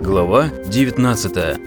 Глава 19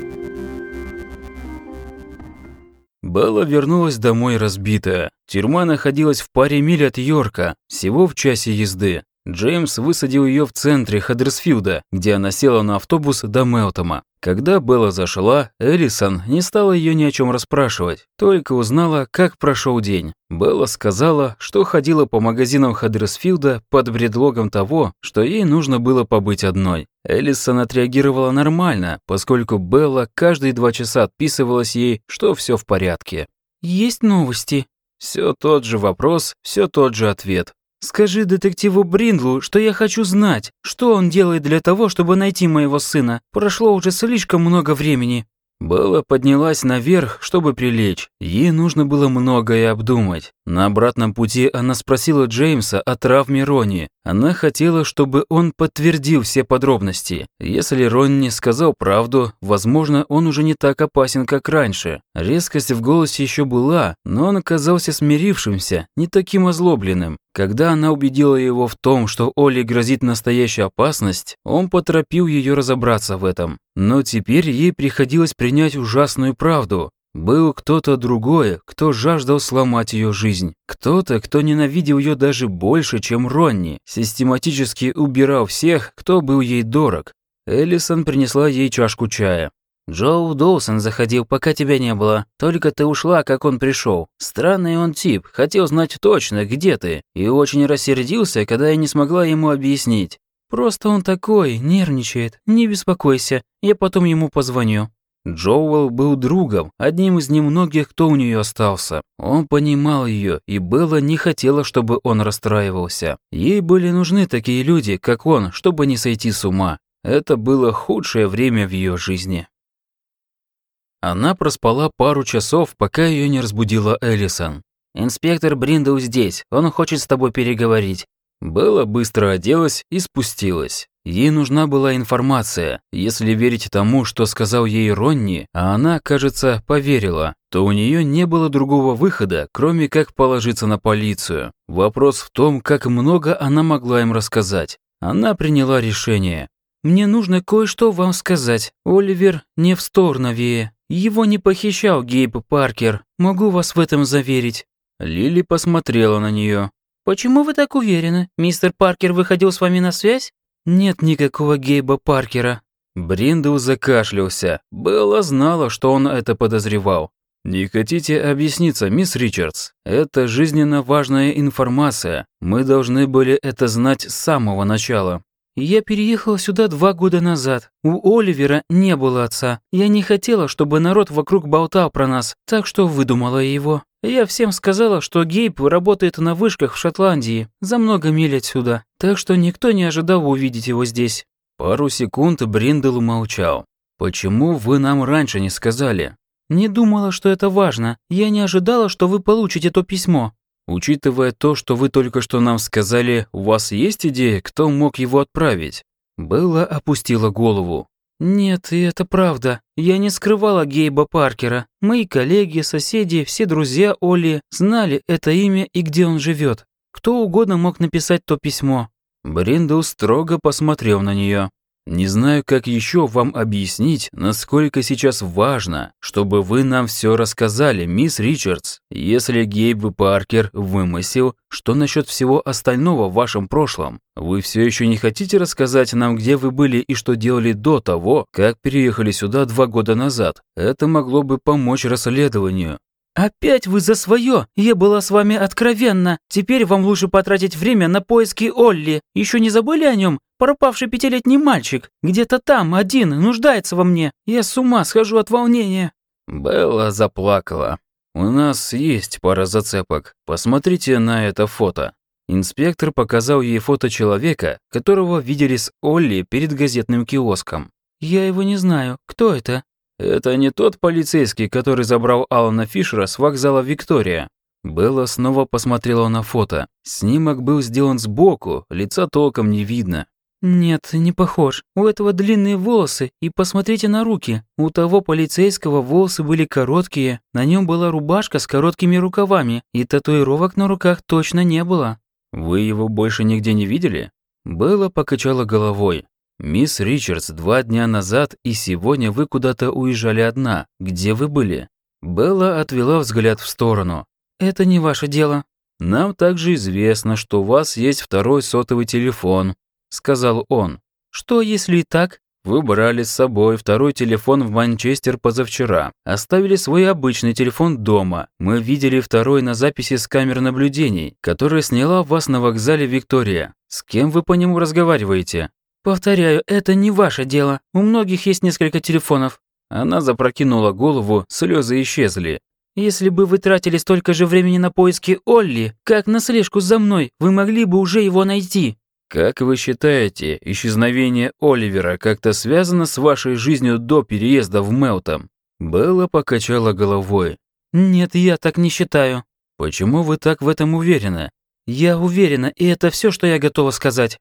Белла вернулась домой разбитая. Тюрьма находилась в паре миль от Йорка, всего в часе езды. Джеймс высадил ее в центре Хаддерсфилда, где она села на автобус до Мелтома. Когда Белла зашла, Эллисон не стала ее ни о чем расспрашивать, только узнала, как прошел день. Белла сказала, что ходила по магазинам Хаддерсфилда под предлогом того, что ей нужно было побыть одной. Эллисон отреагировала нормально, поскольку Белла каждые два часа отписывалась ей, что все в порядке. «Есть новости?» Все тот же вопрос, все тот же ответ. «Скажи детективу Бриндлу, что я хочу знать, что он делает для того, чтобы найти моего сына. Прошло уже слишком много времени». Белла поднялась наверх, чтобы прилечь. Ей нужно было многое обдумать. На обратном пути она спросила Джеймса о травме Ронни. Она хотела, чтобы он подтвердил все подробности. Если Ронни сказал правду, возможно, он уже не так опасен, как раньше. Резкость в голосе еще была, но он оказался смирившимся, не таким озлобленным. Когда она убедила его в том, что Оле грозит настоящая опасность, он поторопил ее разобраться в этом. Но теперь ей приходилось принять ужасную правду. Был кто-то другой, кто жаждал сломать ее жизнь. Кто-то, кто ненавидел ее даже больше, чем Ронни, систематически убирал всех, кто был ей дорог. Эллисон принесла ей чашку чая. «Джоу Доусон заходил, пока тебя не было. Только ты ушла, как он пришел. Странный он тип, хотел знать точно, где ты, и очень рассердился, когда я не смогла ему объяснить. Просто он такой, нервничает. Не беспокойся, я потом ему позвоню». Джоуэл был другом, одним из немногих, кто у нее остался. Он понимал ее, и Белла не хотела, чтобы он расстраивался. Ей были нужны такие люди, как он, чтобы не сойти с ума. Это было худшее время в ее жизни. Она проспала пару часов, пока ее не разбудила Эллисон. «Инспектор Бриндоу здесь, он хочет с тобой переговорить». Белла быстро оделась и спустилась. Ей нужна была информация. Если верить тому, что сказал ей Ронни, а она, кажется, поверила, то у нее не было другого выхода, кроме как положиться на полицию. Вопрос в том, как много она могла им рассказать. Она приняла решение. «Мне нужно кое-что вам сказать. Оливер не в Сторновее. Его не похищал Гейб Паркер. Могу вас в этом заверить». Лили посмотрела на нее. «Почему вы так уверены? Мистер Паркер выходил с вами на связь?» «Нет никакого Гейба Паркера». Бриндл закашлялся. Белла знала, что он это подозревал. «Не хотите объясниться, мисс Ричардс? Это жизненно важная информация. Мы должны были это знать с самого начала». «Я переехала сюда два года назад. У Оливера не было отца. Я не хотела, чтобы народ вокруг болтал про нас, так что выдумала его. Я всем сказала, что Гейб работает на вышках в Шотландии, за много миль отсюда, так что никто не ожидал увидеть его здесь». Пару секунд Бриндл молчал. «Почему вы нам раньше не сказали?» «Не думала, что это важно. Я не ожидала, что вы получите то письмо. Учитывая то, что вы только что нам сказали, у вас есть идея, кто мог его отправить?» Белла опустила голову. «Нет, и это правда. Я не скрывала Гейба Паркера. Мои коллеги, соседи, все друзья Оли знали это имя и где он живет. Кто угодно мог написать то письмо». Бриндл строго посмотрел на нее. Не знаю, как еще вам объяснить, насколько сейчас важно, чтобы вы нам все рассказали, мисс Ричардс. Если Гейб Паркер вымысел, что насчет всего остального в вашем прошлом? Вы все еще не хотите рассказать нам, где вы были и что делали до того, как переехали сюда два года назад? Это могло бы помочь расследованию. «Опять вы за свое! Я была с вами откровенна. Теперь вам лучше потратить время на поиски Олли. Еще не забыли о нем? Пропавший пятилетний мальчик. Где-то там, один, нуждается во мне. Я с ума схожу от волнения». Белла заплакала. «У нас есть пара зацепок. Посмотрите на это фото». Инспектор показал ей фото человека, которого видели с Олли перед газетным киоском. «Я его не знаю. Кто это?» «Это не тот полицейский, который забрал Алана Фишера с вокзала Виктория». Белла снова посмотрела на фото. Снимок был сделан сбоку, лица толком не видно. «Нет, не похож. У этого длинные волосы, и посмотрите на руки. У того полицейского волосы были короткие, на нем была рубашка с короткими рукавами, и татуировок на руках точно не было». «Вы его больше нигде не видели?» Белла покачала головой. «Мисс Ричардс, два дня назад и сегодня вы куда-то уезжали одна. Где вы были?» Белла отвела взгляд в сторону. «Это не ваше дело». «Нам также известно, что у вас есть второй сотовый телефон», — сказал он. «Что, если и так?» Вы брали с собой второй телефон в Манчестер позавчера. Оставили свой обычный телефон дома. Мы видели второй на записи с камер наблюдений, которая сняла вас на вокзале Виктория. С кем вы по нему разговариваете? Повторяю, это не ваше дело. У многих есть несколько телефонов. Она запрокинула голову, слезы исчезли. Если бы вы тратили столько же времени на поиски Олли, как на слежку за мной, вы могли бы уже его найти. Как вы считаете, исчезновение Оливера как-то связано с вашей жизнью до переезда в Мелтом? Белла покачала головой. Нет, я так не считаю. Почему вы так в этом уверены? Я уверена, и это все, что я готова сказать.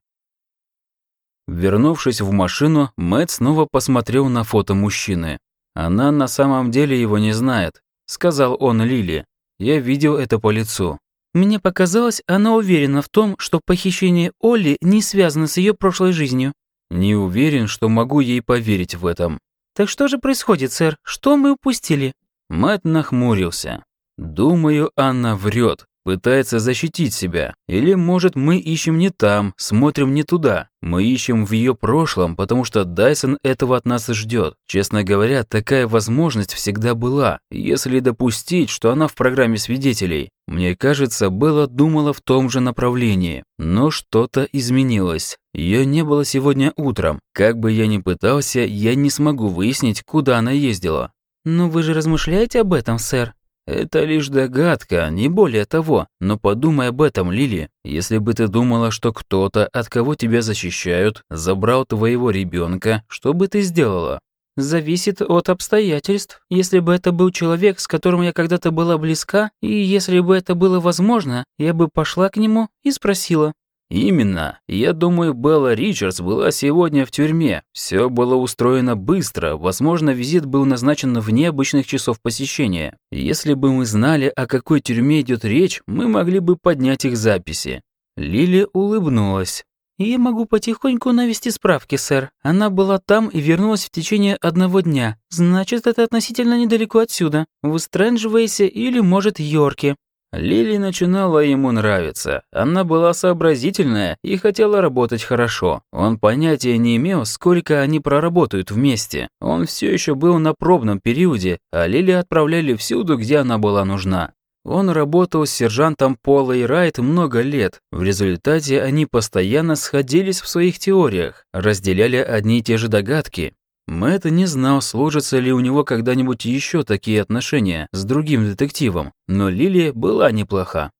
Вернувшись в машину, Мэтт снова посмотрел на фото мужчины. Она на самом деле его не знает, сказал он Лили. Я видел это по лицу. Мне показалось, она уверена в том, что похищение Олли не связано с ее прошлой жизнью. Не уверен, что могу ей поверить в этом. Так что же происходит, сэр? Что мы упустили? Мэтт нахмурился. Думаю, Анна врет. Пытается защитить себя. Или, может, мы ищем не там, смотрим не туда. Мы ищем в ее прошлом, потому что Дайсон этого от нас ждет. Честно говоря, такая возможность всегда была, если допустить, что она в программе свидетелей. Мне кажется, Белла думала в том же направлении. Но что-то изменилось. Ее не было сегодня утром. Как бы я ни пытался, я не смогу выяснить, куда она ездила. «Но вы же размышляете об этом, сэр?» Это лишь догадка, не более того. Но подумай об этом, Лили. Если бы ты думала, что кто-то, от кого тебя защищают, забрал твоего ребенка, что бы ты сделала? Зависит от обстоятельств. Если бы это был человек, с которым я когда-то была близка, и если бы это было возможно, я бы пошла к нему и спросила, Именно. Я думаю, Белла Ричардс была сегодня в тюрьме. Все было устроено быстро. Возможно, визит был назначен вне обычных часов посещения. Если бы мы знали, о какой тюрьме идет речь, мы могли бы поднять их записи. Лили улыбнулась. «Я могу потихоньку навести справки, сэр. Она была там и вернулась в течение одного дня. Значит, это относительно недалеко отсюда. В Стрэнджвейсе или, может, Йорке. Лили начинала ему нравиться. Она была сообразительная и хотела работать хорошо. Он понятия не имел, сколько они проработают вместе. Он все еще был на пробном периоде, а Лили отправляли всюду, где она была нужна. Он работал с сержантом Полой Райт много лет. В результате они постоянно сходились в своих теориях, разделяли одни и те же догадки. Мэтт не знал, сложатся ли у него когда-нибудь еще такие отношения с другим детективом, но Лилия была неплоха.